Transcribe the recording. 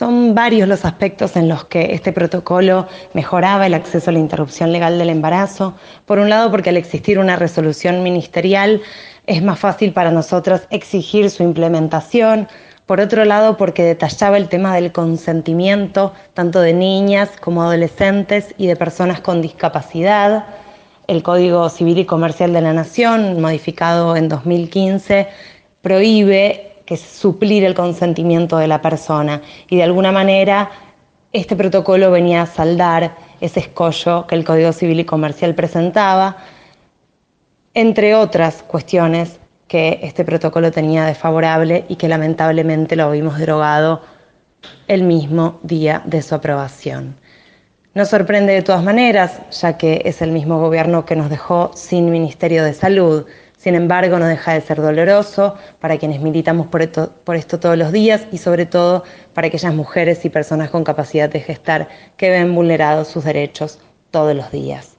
Son varios los aspectos en los que este protocolo mejoraba el acceso a la interrupción legal del embarazo. Por un lado, porque al existir una resolución ministerial es más fácil para nosotras exigir su implementación. Por otro lado, porque detallaba el tema del consentimiento tanto de niñas como adolescentes y de personas con discapacidad. El Código Civil y Comercial de la Nación, modificado en 2015, prohíbe que es suplir el consentimiento de la persona. Y de alguna manera este protocolo venía a saldar ese escollo que el Código Civil y Comercial presentaba, entre otras cuestiones que este protocolo tenía de favorable y que lamentablemente lo vimos derogado el mismo día de su aprobación. No sorprende de todas maneras, ya que es el mismo gobierno que nos dejó sin Ministerio de Salud, sin embargo, no deja de ser doloroso para quienes militamos por esto, todos los días y sobre todo para aquellas mujeres y personas con capacidad de gestar que ven vulnerados sus derechos todos los días.